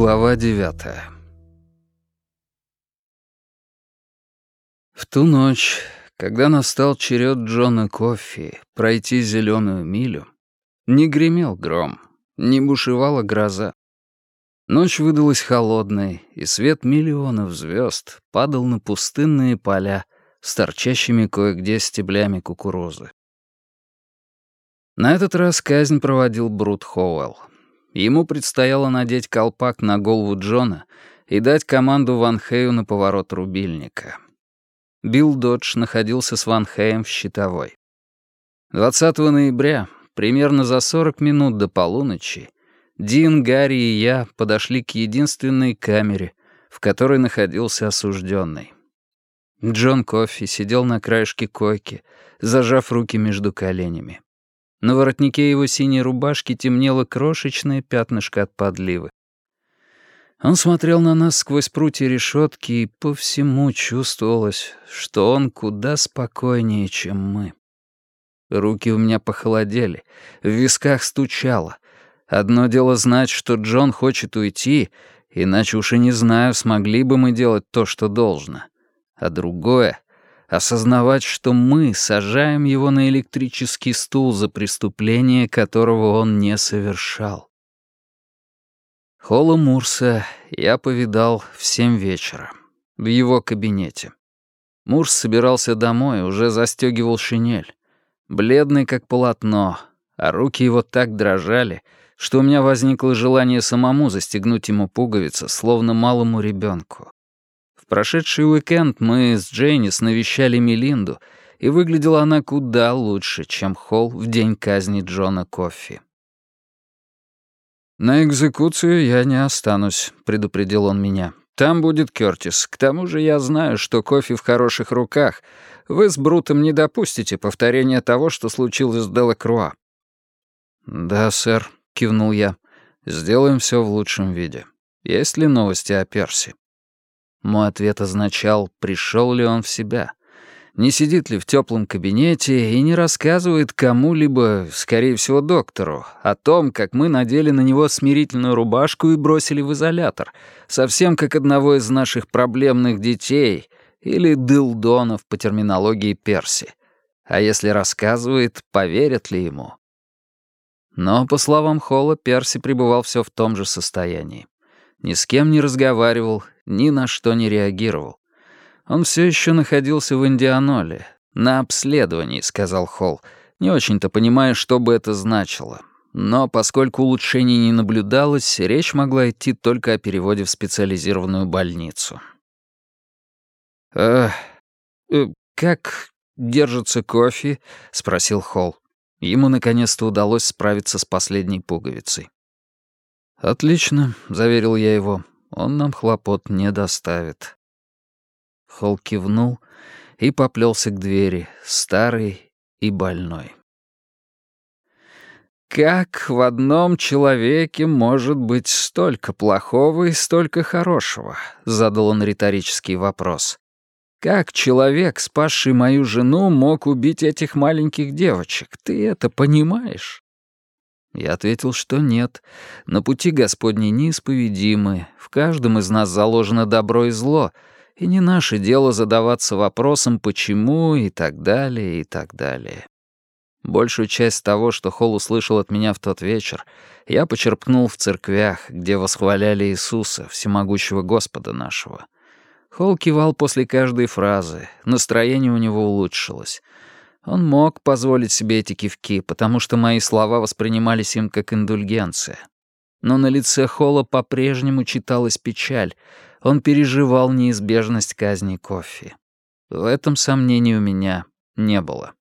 Глава девятая В ту ночь, когда настал черед Джона Кофи пройти зеленую милю, не гремел гром, не бушевала гроза. Ночь выдалась холодной, и свет миллионов звезд падал на пустынные поля с торчащими кое-где стеблями кукурузы. На этот раз казнь проводил Брут Хоуэлл. Ему предстояло надеть колпак на голову Джона и дать команду Ван Хею на поворот рубильника. Билл Додж находился с Ван Хеем в щитовой. 20 ноября, примерно за 40 минут до полуночи, Дин, Гарри и я подошли к единственной камере, в которой находился осужденный. Джон Кофи сидел на краешке койки, зажав руки между коленями. На воротнике его синей рубашки темнело крошечное пятнышко от подливы. Он смотрел на нас сквозь прутья решетки, и по всему чувствовалось, что он куда спокойнее, чем мы. Руки у меня похолодели, в висках стучало. Одно дело знать, что Джон хочет уйти, иначе уж и не знаю, смогли бы мы делать то, что должно. А другое осознавать, что мы сажаем его на электрический стул за преступление, которого он не совершал. Холла Мурса я повидал в семь вечера, в его кабинете. Мурс собирался домой, уже застегивал шинель. Бледный, как полотно, а руки его так дрожали, что у меня возникло желание самому застегнуть ему пуговицы, словно малому ребенку прошедший уикенд мы с Джейнис навещали Мелинду, и выглядела она куда лучше, чем Холл в день казни Джона Коффи. «На экзекуцию я не останусь», — предупредил он меня. «Там будет Кёртис. К тому же я знаю, что Кофи в хороших руках. Вы с Брутом не допустите повторения того, что случилось с Делакруа». «Да, сэр», — кивнул я. «Сделаем все в лучшем виде. Есть ли новости о Перси?» Мой ответ означал, пришел ли он в себя. Не сидит ли в теплом кабинете и не рассказывает кому-либо, скорее всего, доктору, о том, как мы надели на него смирительную рубашку и бросили в изолятор, совсем как одного из наших проблемных детей или дылдонов по терминологии Перси. А если рассказывает, поверят ли ему? Но, по словам Холла, Перси пребывал все в том же состоянии. Ни с кем не разговаривал ни на что не реагировал. Он все еще находился в Индианоле. «На обследовании», — сказал Холл, не очень-то понимая, что бы это значило. Но поскольку улучшений не наблюдалось, речь могла идти только о переводе в специализированную больницу. «Э, как держится кофе?» — спросил Холл. Ему наконец-то удалось справиться с последней пуговицей. «Отлично», — заверил я его он нам хлопот не доставит». Холл кивнул и поплелся к двери, старый и больной. «Как в одном человеке может быть столько плохого и столько хорошего?» — задал он риторический вопрос. «Как человек, спасший мою жену, мог убить этих маленьких девочек? Ты это понимаешь?» Я ответил, что нет. На пути Господни неисповедимы, в каждом из нас заложено добро и зло, и не наше дело задаваться вопросом «почему» и так далее, и так далее. Большую часть того, что Холл услышал от меня в тот вечер, я почерпнул в церквях, где восхваляли Иисуса, всемогущего Господа нашего. Холл кивал после каждой фразы, настроение у него улучшилось — он мог позволить себе эти кивки, потому что мои слова воспринимались им как индульгенция. Но на лице Холла по-прежнему читалась печаль. Он переживал неизбежность казни кофе. В этом сомнений у меня не было.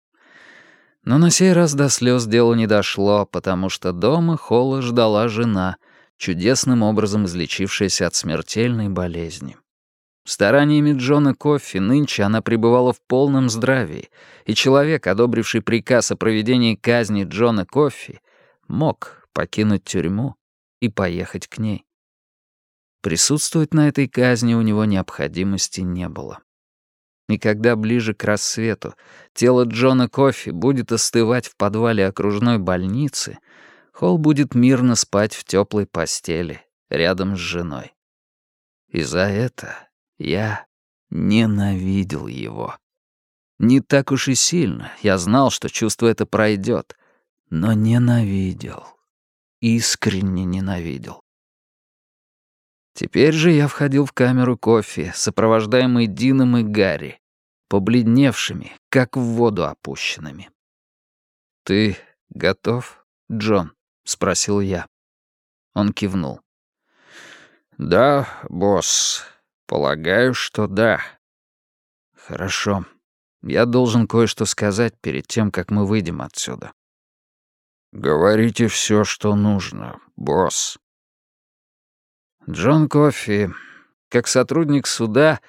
Но на сей раз до слез дело не дошло, потому что дома Холла ждала жена, чудесным образом излечившаяся от смертельной болезни. Стараниями Джона Коффи нынче она пребывала в полном здравии, и человек, одобривший приказ о проведении казни Джона Коффи, мог покинуть тюрьму и поехать к ней. Присутствовать на этой казни у него необходимости не было. И когда ближе к рассвету тело Джона Коффи будет остывать в подвале окружной больницы, Холл будет мирно спать в теплой постели, рядом с женой. И за это я ненавидел его. Не так уж и сильно, я знал, что чувство это пройдет, но ненавидел. Искренне ненавидел. Теперь же я входил в камеру кофе, сопровождаемый Дином и Гарри, побледневшими, как в воду опущенными. «Ты готов, Джон?» — спросил я. Он кивнул. «Да, босс. Полагаю, что да». «Хорошо. Я должен кое-что сказать перед тем, как мы выйдем отсюда». «Говорите все, что нужно, босс». Джон Кофи, как сотрудник суда,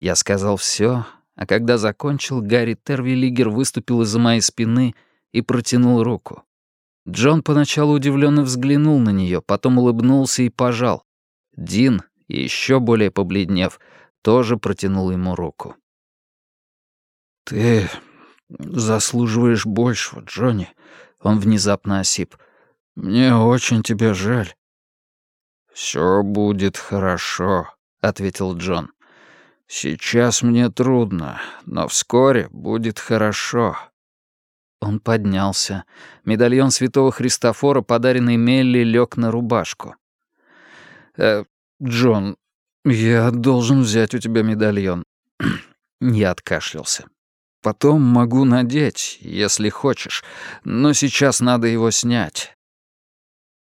я сказал все, а когда закончил, Гарри Тервиллигер выступил из-за моей спины и протянул руку. Джон поначалу удивленно взглянул на нее, потом улыбнулся и пожал. Дин, еще более побледнев, тоже протянул ему руку. «Ты заслуживаешь большего, Джонни», — он внезапно осип. «Мне очень тебя жаль». «Все будет хорошо», — ответил Джон. «Сейчас мне трудно, но вскоре будет хорошо». Он поднялся. Медальон святого Христофора, подаренный Мелли, лег на рубашку. «Э, «Джон, я должен взять у тебя медальон». Я откашлялся. «Потом могу надеть, если хочешь, но сейчас надо его снять.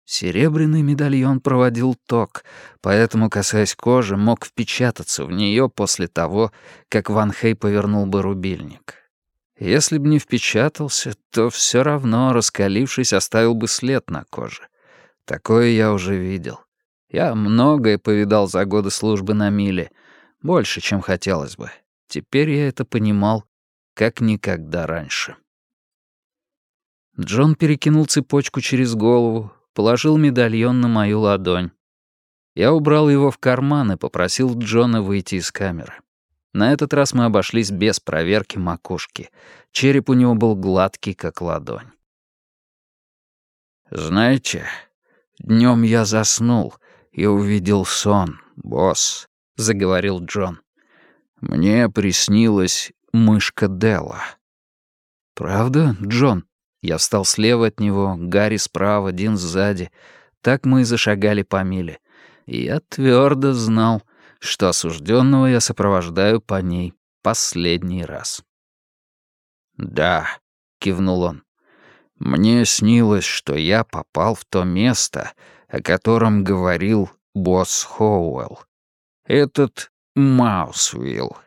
Серебряный медальон проводил ток, поэтому, касаясь кожи, мог впечататься в нее после того, как Ван Хей повернул бы рубильник. Если бы не впечатался, то все равно, раскалившись, оставил бы след на коже. Такое я уже видел. Я многое повидал за годы службы на миле, больше, чем хотелось бы. Теперь я это понимал, как никогда раньше. Джон перекинул цепочку через голову, положил медальон на мою ладонь. Я убрал его в карман и попросил Джона выйти из камеры. На этот раз мы обошлись без проверки макушки. Череп у него был гладкий, как ладонь. «Знаете, днем я заснул и увидел сон, босс», — заговорил Джон. «Мне приснилась мышка Делла». «Правда, Джон?» Я встал слева от него, Гарри справа, Дин сзади. Так мы и зашагали по миле. И я твердо знал, что осужденного я сопровождаю по ней последний раз. «Да», — кивнул он, — «мне снилось, что я попал в то место, о котором говорил босс Хоуэлл. Этот Маусвилл.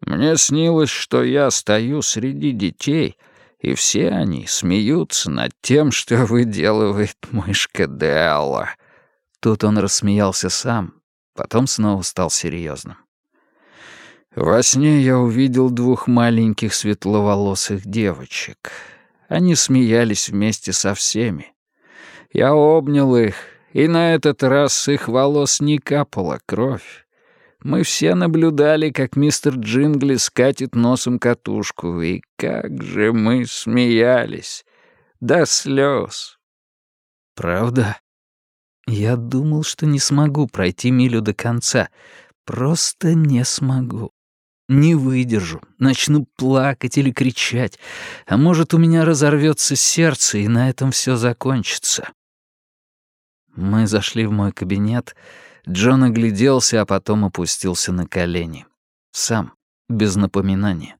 Мне снилось, что я стою среди детей — и все они смеются над тем, что выделывает мышка Делла». Тут он рассмеялся сам, потом снова стал серьезным. Во сне я увидел двух маленьких светловолосых девочек. Они смеялись вместе со всеми. Я обнял их, и на этот раз с их волос не капала кровь. Мы все наблюдали, как мистер Джингли скатит носом катушку, и как же мы смеялись. До слез. Правда? Я думал, что не смогу пройти милю до конца. Просто не смогу. Не выдержу, начну плакать или кричать, а может, у меня разорвется сердце, и на этом все закончится. Мы зашли в мой кабинет, Джон огляделся, а потом опустился на колени. Сам, без напоминания.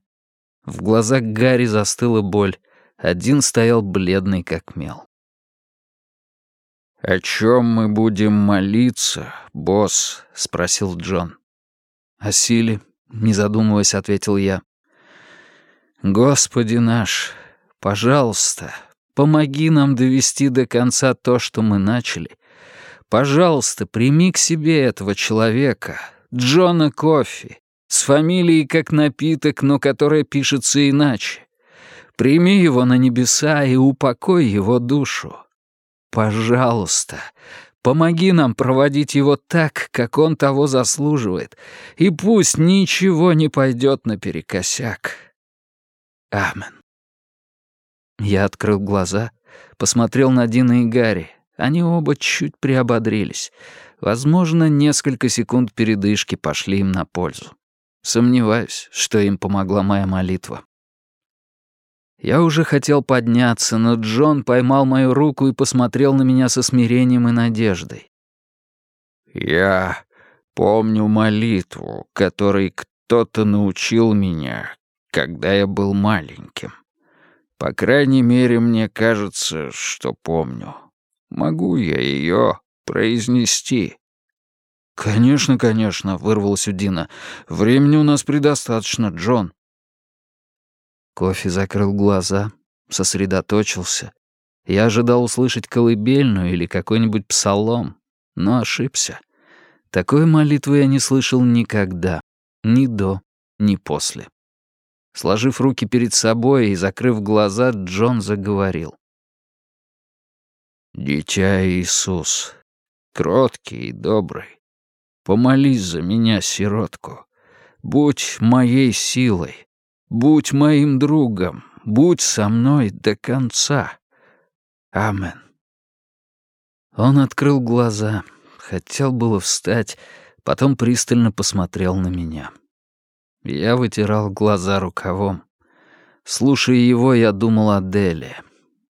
В глазах Гарри застыла боль. Один стоял бледный, как мел. «О чем мы будем молиться, босс?» — спросил Джон. «О силе», — не задумываясь, ответил я. «Господи наш, пожалуйста, помоги нам довести до конца то, что мы начали, Пожалуйста, прими к себе этого человека, Джона Кофи, с фамилией как напиток, но которая пишется иначе. Прими его на небеса и упокой его душу. Пожалуйста, помоги нам проводить его так, как он того заслуживает, и пусть ничего не пойдет наперекосяк. Амен. Я открыл глаза, посмотрел на Дина и Гарри. Они оба чуть приободрились. Возможно, несколько секунд передышки пошли им на пользу. Сомневаюсь, что им помогла моя молитва. Я уже хотел подняться, но Джон поймал мою руку и посмотрел на меня со смирением и надеждой. «Я помню молитву, которой кто-то научил меня, когда я был маленьким. По крайней мере, мне кажется, что помню. Могу я ее произнести?» «Конечно, конечно», — вырвалась у Дина. «Времени у нас предостаточно, Джон». Кофе закрыл глаза, сосредоточился. Я ожидал услышать колыбельную или какой-нибудь псалом, но ошибся. Такой молитвы я не слышал никогда, ни до, ни после. Сложив руки перед собой и закрыв глаза, Джон заговорил. «Дитя Иисус, кроткий и добрый, помолись за меня, сиротку. Будь моей силой, Будь моим другом, будь со мной до конца. Амен. Он открыл глаза, хотел было встать, потом пристально посмотрел на меня. Я вытирал глаза рукавом. Слушая его, я думал о Деле.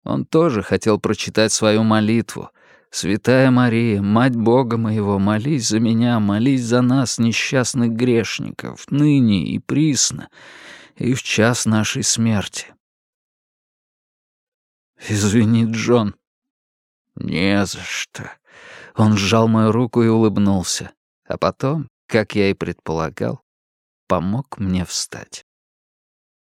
Он тоже хотел прочитать свою молитву. «Святая Мария, Мать Бога моего, молись за меня, молись за нас, несчастных грешников, ныне и присно, и в час нашей смерти. «Извини, Джон». «Не за что». Он сжал мою руку и улыбнулся, а потом, как я и предполагал, помог мне встать.